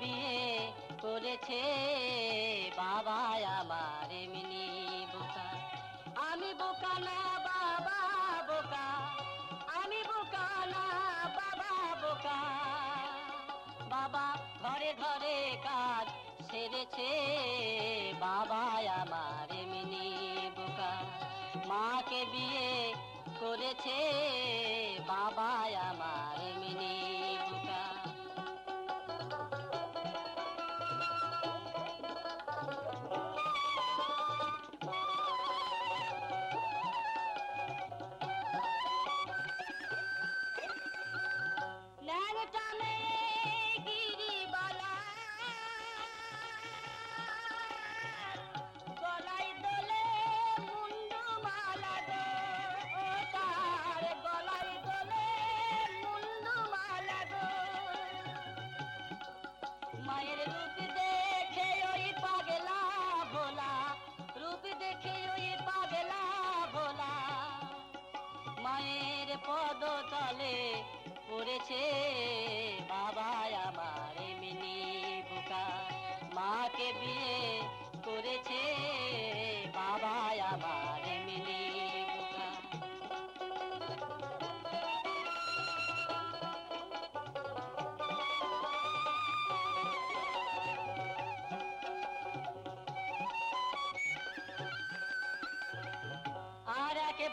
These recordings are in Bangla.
বিয়ে করেছে বাবা আমার এমনি বোকা। আমি বোকা না, বাবা বোকা। আমি বোকা না, বাবা বোকা। বাবা ঘরে ঘরে কাজ সেরেছে।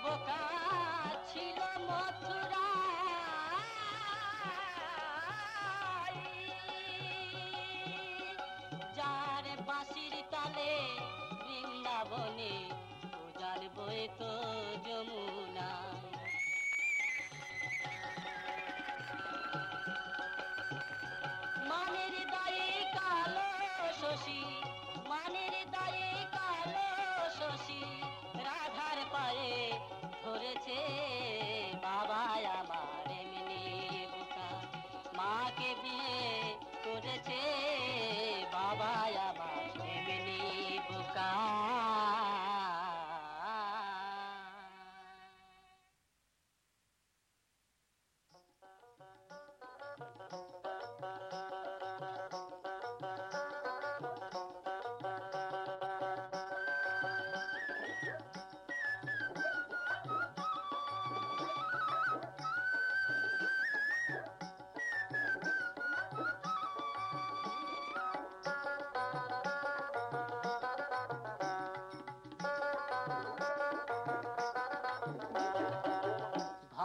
বোকা ছিল মথুরা।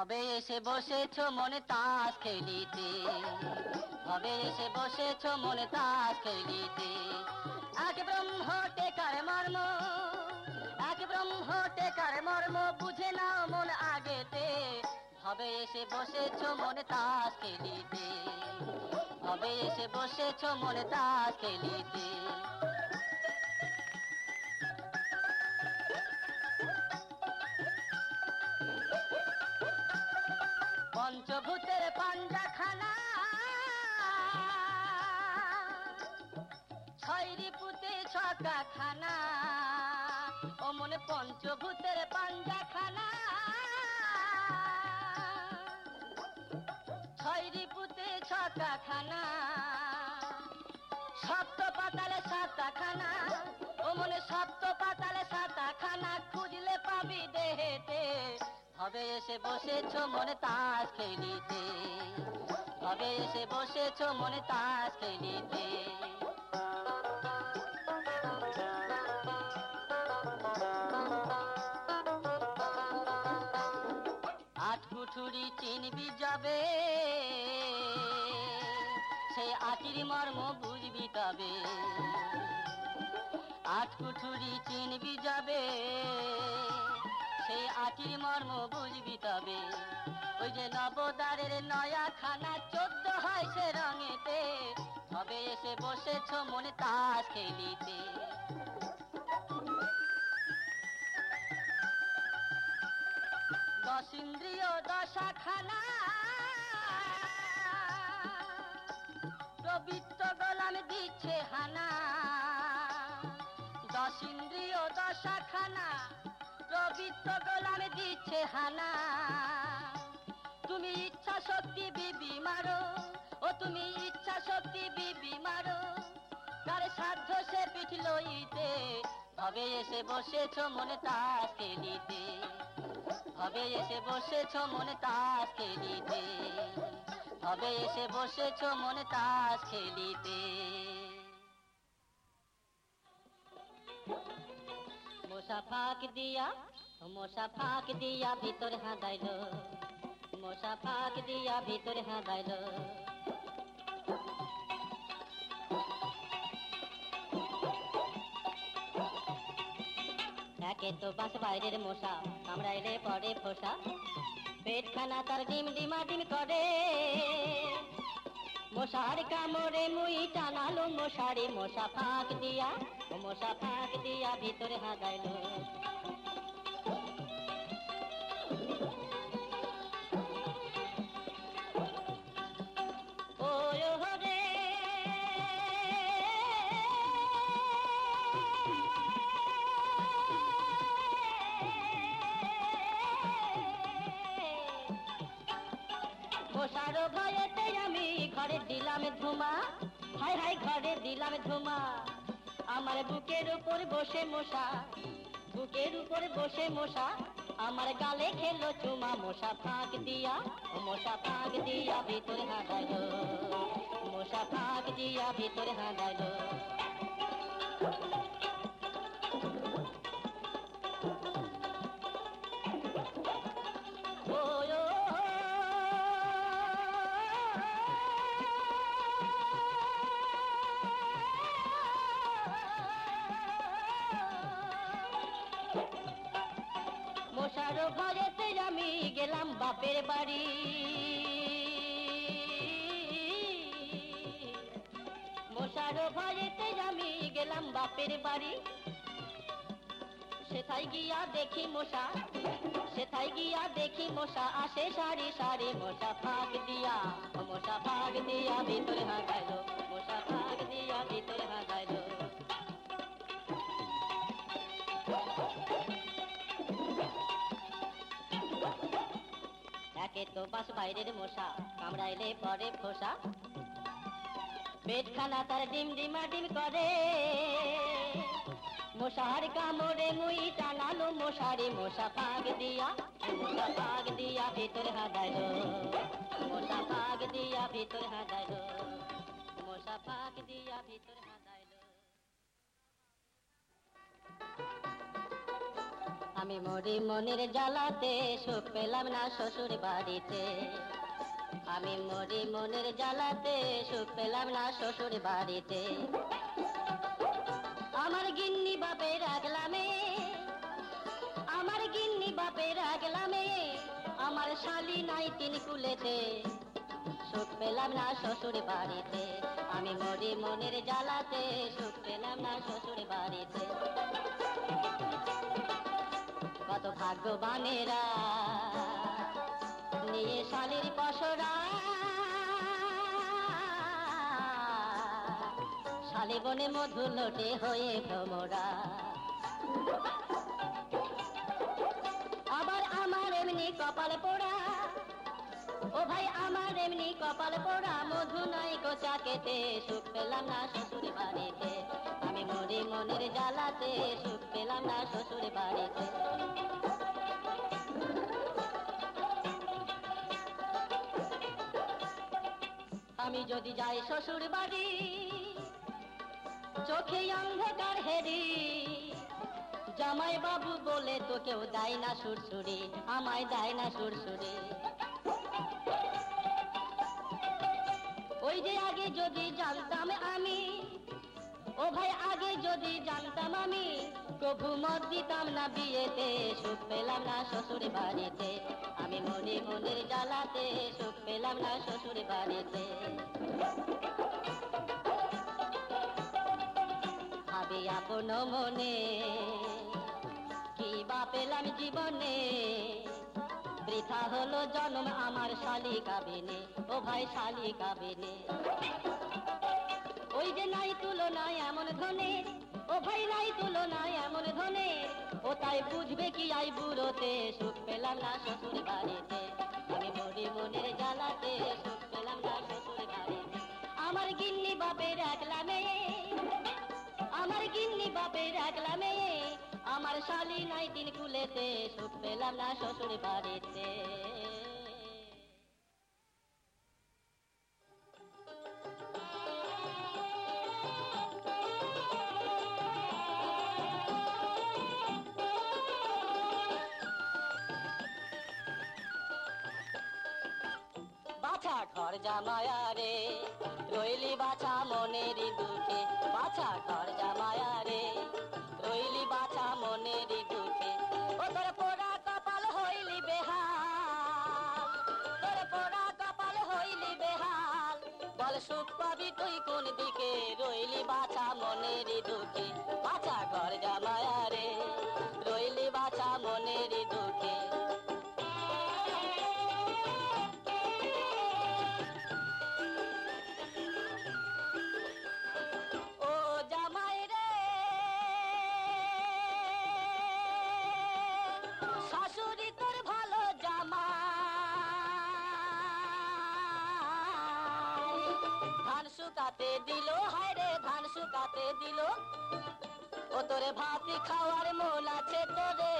ভবে এসে বসেছ মনে তাস খেলিতে। ভবে এসে বসেছ মনে তাস খেলিতে। এক ব্রহ্ম টেকার মর্ম, এক ব্রহ্ম টেকার মর্ম বুঝে নাও মন আগেতে। ভবে এসে বসেছ মনে তাস খেলিতে। ভবে এসে বসেছ মনে তাস খেলিতে। পঞ্চভূতের পাঞ্জাখানা। ছয়রি পুতে ও মনে পঞ্চভূতের পাঞ্জাখানা। হবে এসে বসেছ মনে তাস খেলিতে। হবে এসে বসেছ মনে তাস খেলিতে। আট কুঠুরি চিনবি যাবে সেই আটির মর্ম বুঝবি তবে। আট কুঠুরি চিনবি যাবে আটির মর্ম বুঝবি তবে? ওই যে নবদারের নয়া খানা চোদ্দ হয় সে রঙেতে, তবে এসে বসেছ মনে তাস খেলিতে। দশ ইন্দ্রিয় দশা খানা প্রবৃত্ত গোলাম দিচ্ছে হানা। দশ ইন্দ্রিয় দশা খানা প্রবৃত্ত গোলাম দিচ্ছে হানা। তুমি ইচ্ছা শক্তি বিবি মারো, ও তুমি ইচ্ছা শক্তি বিবি মারো। তার সাধ্য সে পিঠ লইতে, ভবে এসে বসেছ মনে তাস খেলিতে ভবে এসে বসেছ মনে তাস খেলিতে ভবে এসে বসেছ মনে তাস খেলিতে মশা ফাঁক দিয়া, মশা ফাঁক দিয়া ভিতরে হাঁদাইল। মশা ফাঁক দিয়া ভিতরে হাঁদাইল। একে তো বাস বাইরের মশা, কামড়াইলে পড়ে ফোসা। পেট খানা তার ডিম ডিমা ডিম করে। মশার কামড়ে মুই টানালো মশারে মশা ফাঁক দিয়া মশা ফাঁক দিয়া ভিতরে হাগাইলো। ঘরে দিলাম ধুমা। হাই হাই ঘরে দিলাম ধুমা। আমার বুকের উপর বসে মশা। বুকের উপর বসে মশা। আমার গালে খেলো চুমা, মশা ফাঁক দিয়া, মশা ফাঁক দিয়া ভিতরে হাঁটাইলো। মশা ফাঁক দিয়া ভিতরে হাঁটাইলো। ঘরেতে আমি গেলাম বাপের বাড়ি। মশার ঘরেতে আমি গেলাম বাপের বাড়ি। সেথায় গিয়া দেখি মশা, সেথায় গিয়া দেখি মশা, আসে সারি সারি মশা ফাঁক দিয়া, মশা ফাঁক দিয়া ভিতরে হাঁটাইলো তো বাস বাইরের মশা, কামড়াইলে পরে ফোসা। পেটখানা তার ডিম ডিমা ডিম করে। মশার কামড়ে মুই টানালো মশারি মশা পাগ দিয়া, মশা পাগ দিয়া ভিতরে হাঁদাইল। মশা পাগ দিয়া ভিতরে হাদাইলো। মরি মনের জ্বালাতে সুখ পেলাম না শ্বশুর বাড়িতে। আমি মরি মনের জ্বালাতে সুখ পেলাম না শ্বশুর বাড়িতে। আমার গিন্নি বাপে রাগলামে, আমার গিন্নি বাপে রাগলামে, আমার শালি নাই তিন কুলেতে। সুখ পেলাম না শ্বশুর বাড়িতে, আমি মরি মনের জ্বালাতে সুখ পেলাম না শ্বশুর বাড়িতে। কত ভাগ্যবানেরা। নিয়ে শালির পশরা। শালি বনে মধু লোটে হয়ে ভ্রমরা। আবার আমার এমনি কপালে পোড়া। ও ভাই, আমার এমনি কপাল পোড়া মধু নাই কেতে সুখ পেলাম না শ্বশুর বাড়িতে। আমি মরি মনের জ্বালাতে সুখ পেলাম না শ্বশুর বাড়িতে। আমি যদি যাই শ্বশুর বাড়ি, চোখে অন্ধকার হেরি। জামাই বাবু বলে তো কেউ দেয় না সুরসুরি আমায় দেয় না সুরসুরি ওই যে আগে যদি জানতাম আমি, ও ভাই আগে যদি জানতাম আমি, প্রভু মত দিতাম না বিয়েতে, সুখ পেলাম না শ্বশুর বাড়িতে। আমি মনে মনের জ্বালাতে সুখ পেলাম না শ্বশুর বাড়িতে। ভাবি আপন মনে, কি বা পেলাম জীবনে বৃথা হলো জন্ম আমার শালি কাবিনে ও ভাই শালি কাবিনে ওই যে নাই তুলনায় এমন ধনে, ও ভাই নাই তুলনায় এমন ধনে, ও তাই বুঝবে কি আই বুড়োতে সুখ পেলাম না শ্বশুর বাড়িতে। আমি মরি মনের জ্বালাতে সুখ পেলাম না শ্বশুর বাড়িতে। আমার গিন্নি বাপের একলা মেয়ে, আমার গিন্নি বাপের একলা মেয়ে আমার শালি নাই দিন কুলেতে সুখ পেলাম না শ্বশুর বাড়িতে। ঘর জামায়া রে সুখ পাবি তুই কোন দিকে? রইলি বাছা মনের দুঃখে। বাছা ঘর জামায়া রে রইলি বাছা মনের দুঃখে। শুকাতে দিল, হায় রে ধান শুকাতে দিল। ও তোরে ভাত খাওয়ার মন আছে তোরে,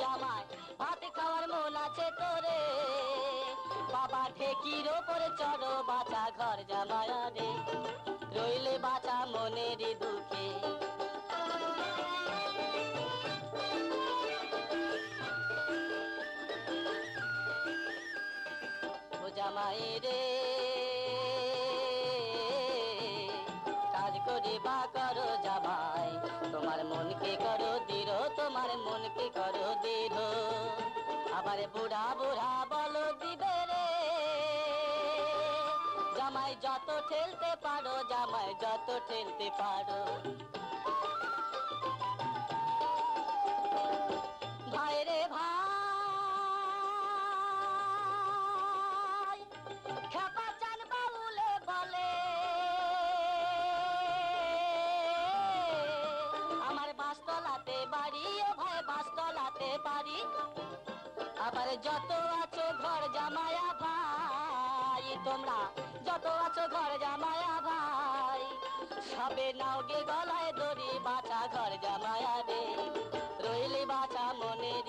জামাই, ভাত খাওয়ার মন আছে তোরে। বাবা ঠেকির ওপরে চড়ো বাঁচা ঘর জামায়া রে রইলে বাঁচা মনের দুঃখে। জামাই রে বুড়া বলো দিবে রে। জামাই যত ঠেলতে পারো জামাই যত ঠেলতে পারো। আবার যত আছো ঘর জামায়া ভাই, তোমরা যত আছো ঘর জামায়া ভাই, সবে নাও গে গলায় দড়ি বাঁচা ঘর জামায়া রে রইলে বাঁচা মনের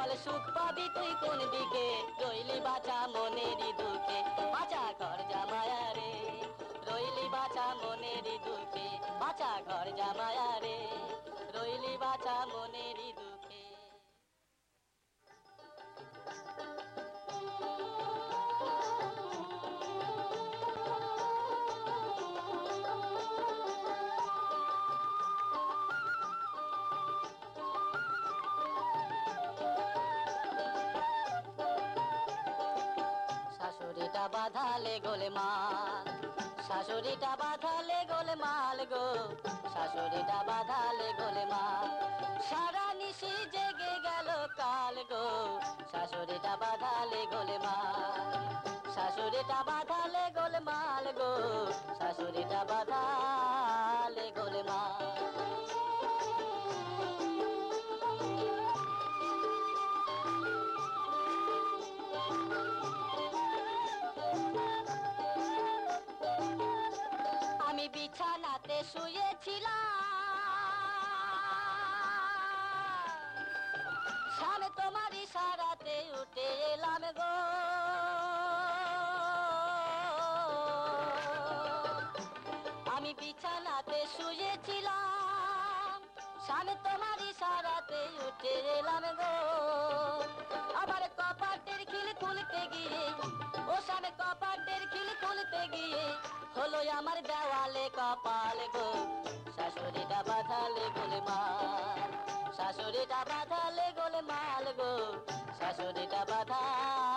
বলে সুখ পাবি তুই কোন দিকে? রইলি বাঁচা মনেরই দুঃখে, বাঁচা ঘর জামায়া রে রইলি বাঁচা মনেরই দুঃখে, বাঁচা ঘর জামায়া রে রইলি বাঁচা মনেরই বাঁধালে গোলে মাল শাশুড়িটা বাঁধালে গোলে মাল গো, শাশুড়িটা বাঁধালে গোলে মাল সারা নিশি জেগে গেল কাল গো, শাশুড়িটা বাঁধালে গোলে মাল শাশুড়িটা বাঁধালে গোলে মাল গো, শাশুড়িটা বাঁধালে সামনে তোমার ইশারাতে উঠে এলাম গো। আবার কপাটের খিল খুলতে গিয়ে ও সামনে কপাটের খিল খুলতে গিয়ে হলো আমার দেওয়ালে কপাল গো। শাশুড়িটা বাঁধালে গোলে মাল শাশুড়িটা বাঁধালে গোলে মাল গো। শাশুড়িটা বাঁধালে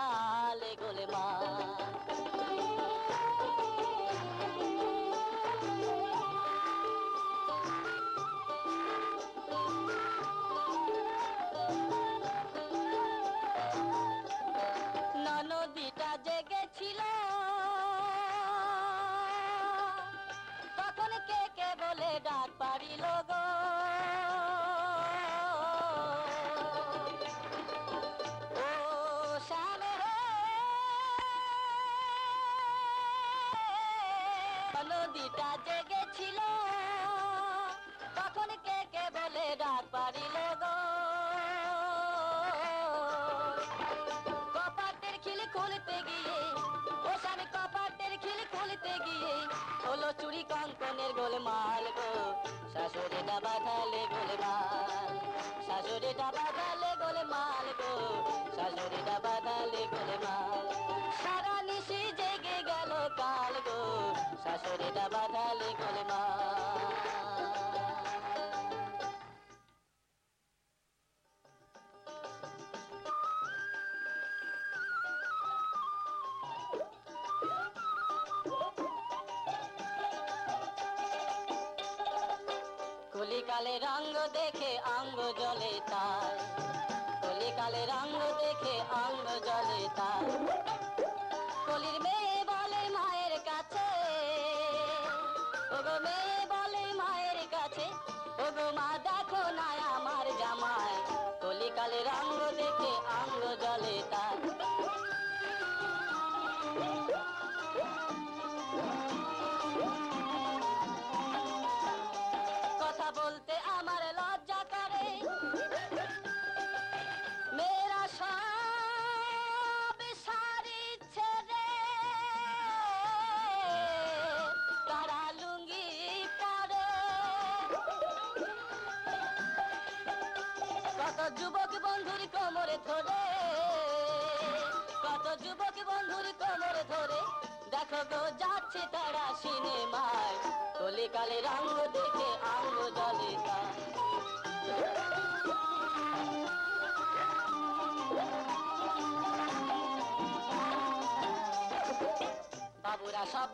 কলিকালে রঙ্গ দেখে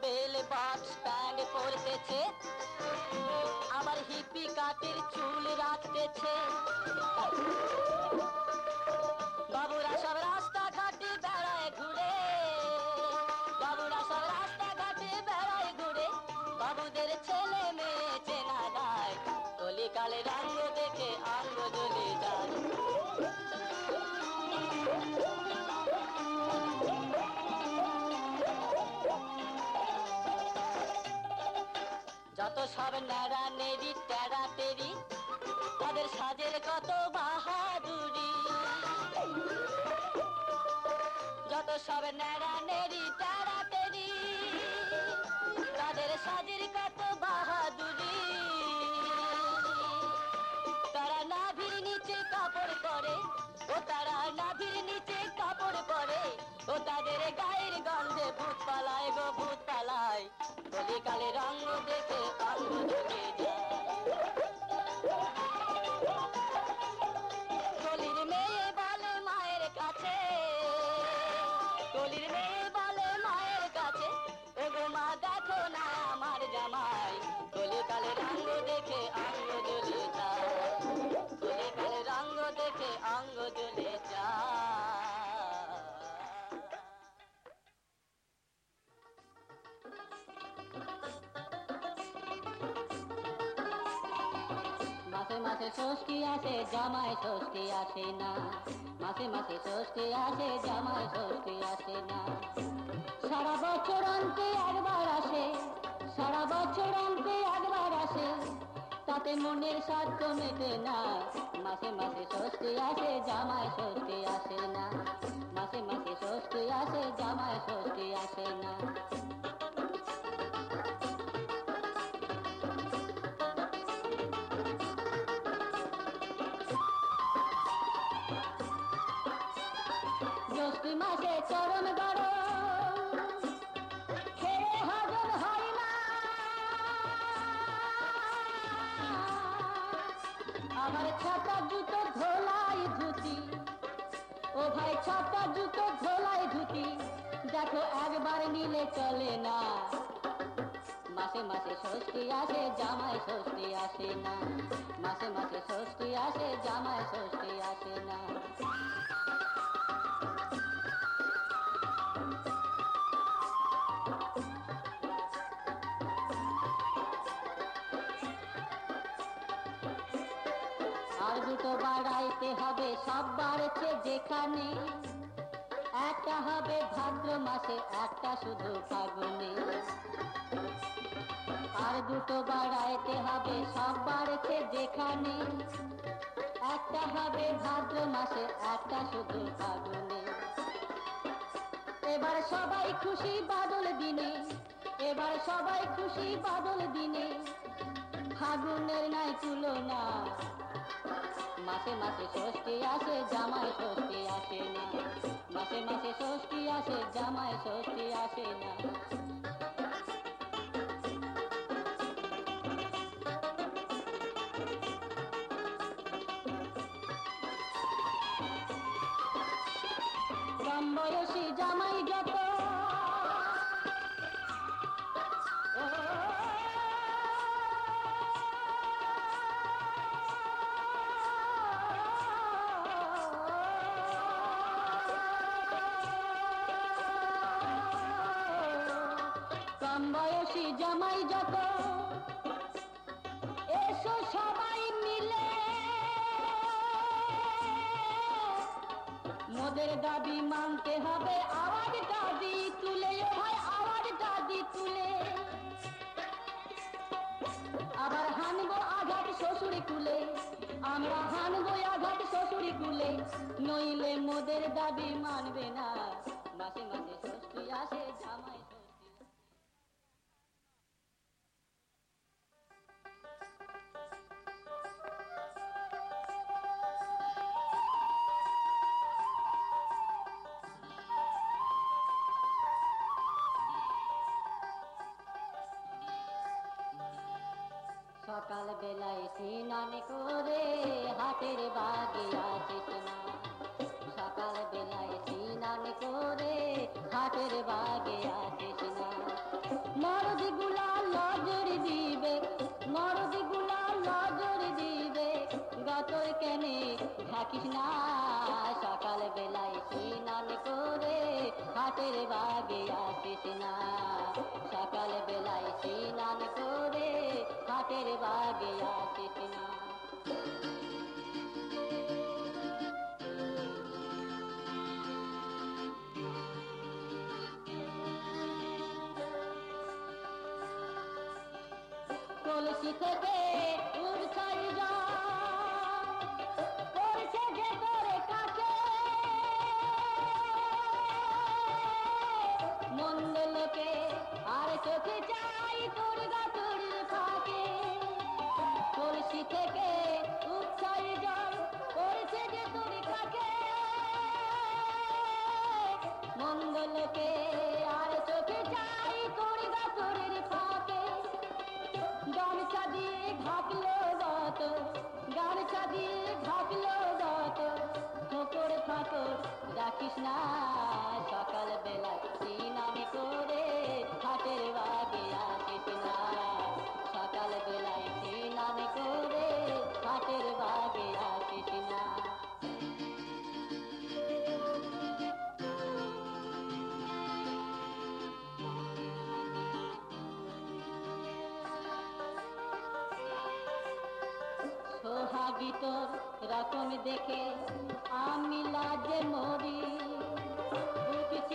বেল বাস স্ট্যান্ড পড়তেছে আবার হিপি কাটের চুল রাখতেছে। বাবুরা সব রাস্তা ঘাটে বেড়ায় ঘুরে। বাবুরা সব রাস্তা ঘাটে বেড়ায় ঘুরে। বাবুদের ছেলে মেয়ে চেনা যায় কলিকালে রঙ সব নেড়ি টেরা টেরি তাদের সাজের কত বাহাদুরি। যত সব নেড়ি টেরা টেরি তাদের সাজের কত বাহাদুরি। তারা নাভির নিচে কাপড় পরে, ও তারা নাভির নিচে কাপড় পরে, ও তাদের গায়ের গন্ধে ভূত পালায় গো, ভূত পালায়। কলিকালে রঙ দেখে মাসে ষষ্ঠী জামাই ষষ্ঠী না। মাসে মাসে ষষ্ঠী জামাই ষষ্ঠী না। সারা বছর অন্তে একবার আসে, সারা বছর অন্তে একবার আসে। তাতে মনের স্বার্থ মেটে না। মাসে মাসে ষষ্ঠী আছে জামাই ষষ্ঠী আছে মাসে হয় না। আমার ছাতা জুতো ধোলাই ধুতি। ও ভাই ছাতা জুতো ধোলাই ধুতি। দেখো একবার নিলে চলে না। মাসে মাসে ষষ্ঠী আসে, জামাই ষষ্ঠী আসে না। মাসে মাসে ষষ্ঠী আসে, জামাই ষষ্ঠী আসে না। আর দুটো বাড়াইতে হবে, সব বাড়ছে যেখানে। একটা হবে ভাদ্র মাসে, একটা শুধু ফাগুনে। আর দুটো বাড়াইতে হবে, সব বাড়ছে যেখানে। একটা হবে ভাদ্র মাসে, একটা শুধু ফাগুনে। এবার সবাই খুশি বাদল দিনে, এবার সবাই খুশি বাদল দিনে। ফাগুনের নাই তুলনা মাসে মাসে ষষ্ঠী আসে, জামাই ষষ্ঠী আসে না। মাসে মাসে ষষ্ঠী আসে ষষ্ঠী আসে না। কম বয়সী জামাই যত জামাই যত, এসো সবাই মিলে। মোদের দাবি মানতে হবে, আওয়াজ দাবি তুলে ভাই আওয়াজ দাবি তুলে। আবার হানবো আঘাত শ্বশুরি কুলে, আমরা হানবো আঘাত শ্বশুরি কুলে, নইলে মোদের দাবি মানবে না। হাটের বাগে আসিস না। সকাল বেলায় স্নান করে, হাটের বাগে আসিস না। মরদগুলা নজর দিবে, মরদগুলা নজর দিবে, গতর কেনে থাকিস না। সকাল বেলায় স্নান করে, হাটের বাগে আসিস না। সকাল বেলায় স্নান করে হাটের বাগে আসিস না কলসি থেকে উড়ছাই যা না। সকাল বেলায় সিনামি করে হাটের বাগে আসিস না। সকাল বেলায় সিনামি করে হাটের বাগে আসিস না। সোহাগিত রকম দেখে আমি লাজে মরি।